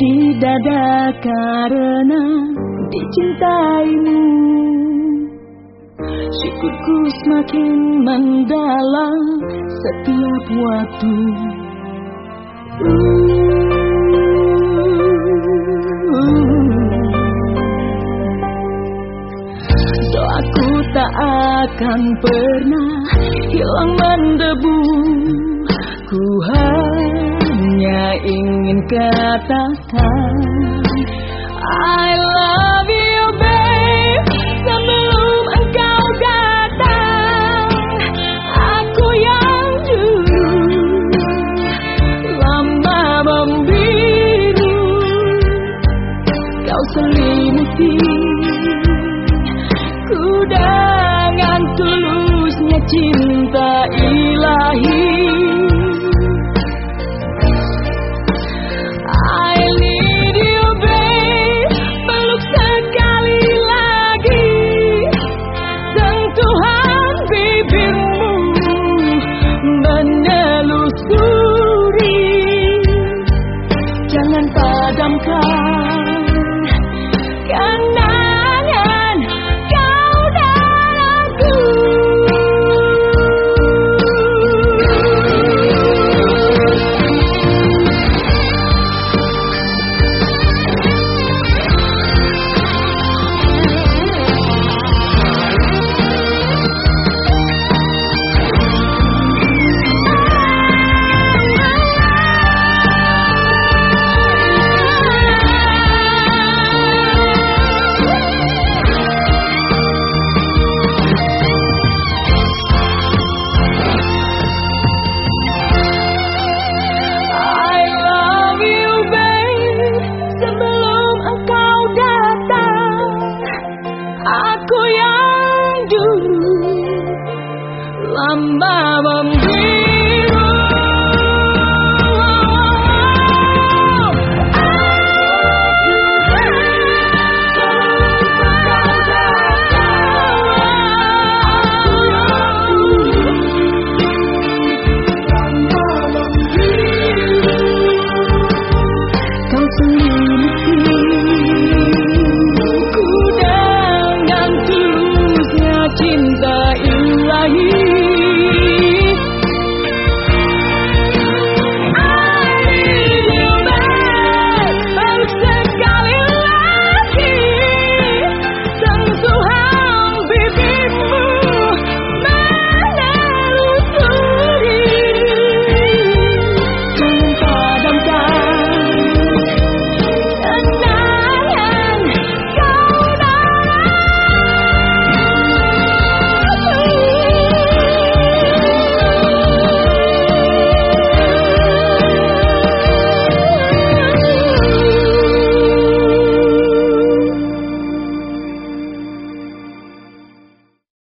di dada karena dicintaimu. Syukurku semakin mendalam setiap waktu. Doaku tak akan pernah hilang mendebu katakan I love you babe. Sebelum engkau datang Aku yang dulu Lama membiru. Kau selimuti Ku dengan tulusnya cinta ilahi Come, come. அம்மாவ